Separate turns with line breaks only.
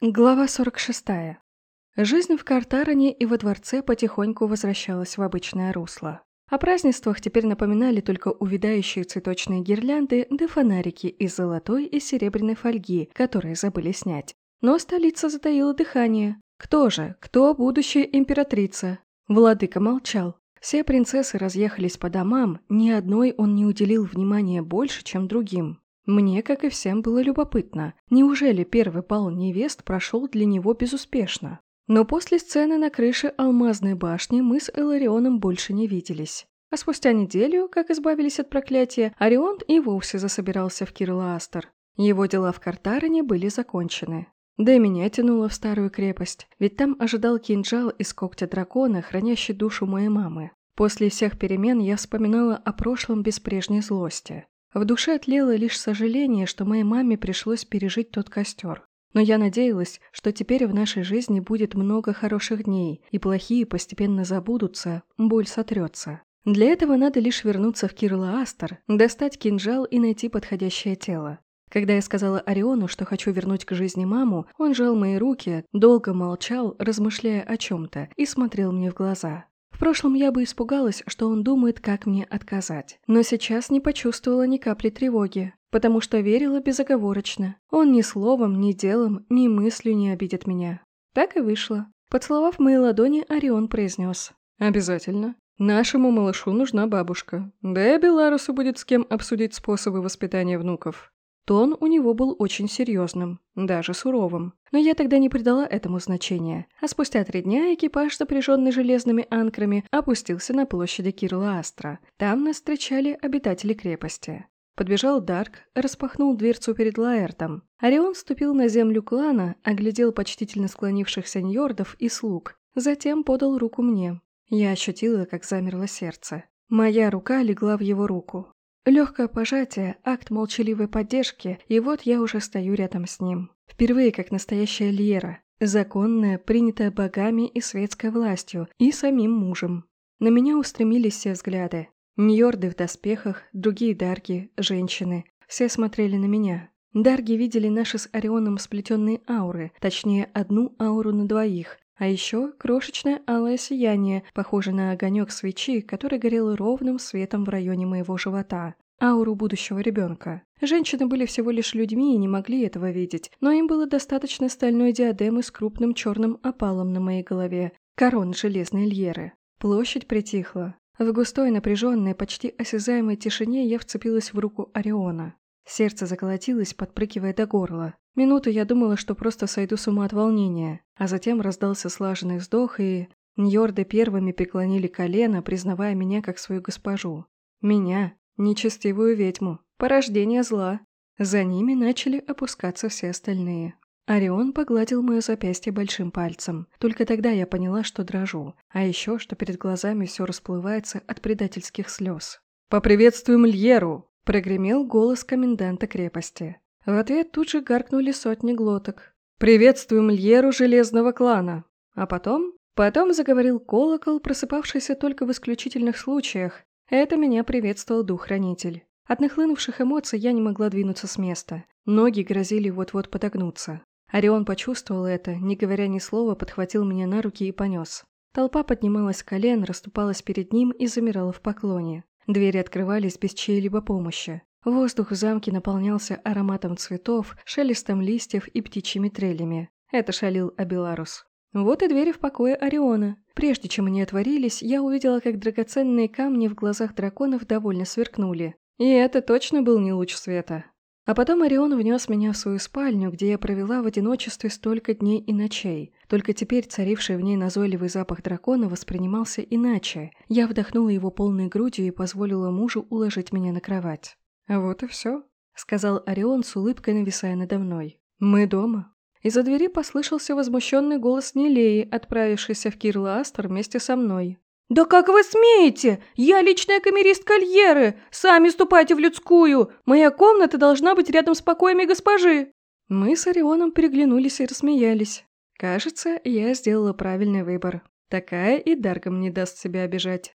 Глава 46. Жизнь в Картароне и во дворце потихоньку возвращалась в обычное русло. О празднествах теперь напоминали только увядающие цветочные гирлянды да фонарики из золотой и серебряной фольги, которые забыли снять. Но столица затаила дыхание. Кто же? Кто будущая императрица? Владыка молчал. Все принцессы разъехались по домам, ни одной он не уделил внимания больше, чем другим. Мне, как и всем, было любопытно, неужели первый бал невест прошел для него безуспешно? Но после сцены на крыше алмазной башни мы с Эларионом больше не виделись. А спустя неделю, как избавились от проклятия, Орион и вовсе засобирался в Кирлаастер. Его дела в Картарене были закончены. Да и меня тянуло в старую крепость, ведь там ожидал кинжал из когтя дракона, хранящий душу моей мамы. После всех перемен я вспоминала о прошлом без прежней злости. В душе тлело лишь сожаление, что моей маме пришлось пережить тот костер. Но я надеялась, что теперь в нашей жизни будет много хороших дней, и плохие постепенно забудутся, боль сотрется. Для этого надо лишь вернуться в Кирлаастер, достать кинжал и найти подходящее тело. Когда я сказала Ориону, что хочу вернуть к жизни маму, он жал мои руки, долго молчал, размышляя о чем-то, и смотрел мне в глаза. В прошлом я бы испугалась, что он думает, как мне отказать. Но сейчас не почувствовала ни капли тревоги, потому что верила безоговорочно. Он ни словом, ни делом, ни мыслью не обидит меня. Так и вышло. Поцеловав мои ладони, Орион произнес. «Обязательно. Нашему малышу нужна бабушка. Да и Беларусу будет с кем обсудить способы воспитания внуков. Тон у него был очень серьезным, даже суровым. Но я тогда не придала этому значения, а спустя три дня экипаж, запряженный железными анкрами, опустился на площади Кирла Астра. Там нас встречали обитатели крепости. Подбежал Дарк, распахнул дверцу перед Лаэртом. Орион вступил на землю клана, оглядел почтительно склонившихся ньордов и слуг. Затем подал руку мне. Я ощутила, как замерло сердце. Моя рука легла в его руку. Легкое пожатие, акт молчаливой поддержки, и вот я уже стою рядом с ним. Впервые как настоящая Льера, законная, принятая богами и светской властью, и самим мужем. На меня устремились все взгляды. Ньорды в доспехах, другие дарги, женщины. Все смотрели на меня. Дарги видели наши с Орионом сплетенные ауры, точнее, одну ауру на двоих, а еще крошечное алое сияние, похожее на огонек свечи, который горел ровным светом в районе моего живота. Ауру будущего ребенка. Женщины были всего лишь людьми и не могли этого видеть, но им было достаточно стальной диадемы с крупным черным опалом на моей голове, корон железной льеры. Площадь притихла. В густой, напряженной, почти осязаемой тишине я вцепилась в руку Ориона. Сердце заколотилось, подпрыгивая до горла. Минуту я думала, что просто сойду с ума от волнения, а затем раздался слаженный вздох, и... Ньорды первыми преклонили колено, признавая меня как свою госпожу. Меня, нечестивую ведьму, порождение зла. За ними начали опускаться все остальные. Орион погладил мое запястье большим пальцем. Только тогда я поняла, что дрожу, а еще, что перед глазами все расплывается от предательских слез. «Поприветствуем Льеру!» – прогремел голос коменданта крепости. В ответ тут же гаркнули сотни глоток. «Приветствуем Льеру Железного клана!» А потом... Потом заговорил колокол, просыпавшийся только в исключительных случаях. Это меня приветствовал дух-хранитель. От нахлынувших эмоций я не могла двинуться с места. Ноги грозили вот-вот подогнуться. Орион почувствовал это, не говоря ни слова, подхватил меня на руки и понес. Толпа поднималась с колен, расступалась перед ним и замирала в поклоне. Двери открывались без чьей-либо помощи. Воздух в замке наполнялся ароматом цветов, шелестом листьев и птичьими трелями. Это шалил Абеларус. Вот и двери в покое Ориона. Прежде чем они отворились, я увидела, как драгоценные камни в глазах драконов довольно сверкнули. И это точно был не луч света. А потом Орион внес меня в свою спальню, где я провела в одиночестве столько дней и ночей. Только теперь царивший в ней назойливый запах дракона воспринимался иначе. Я вдохнула его полной грудью и позволила мужу уложить меня на кровать. «Вот и все», — сказал Орион с улыбкой, нависая надо мной. «Мы дома». Из-за двери послышался возмущенный голос Нелеи, отправившийся в Кирластер вместе со мной. «Да как вы смеете? Я личная камеристка Льеры! Сами ступайте в людскую! Моя комната должна быть рядом с покоями госпожи!» Мы с Орионом переглянулись и рассмеялись. Кажется, я сделала правильный выбор. Такая и Даргом не даст себя обижать.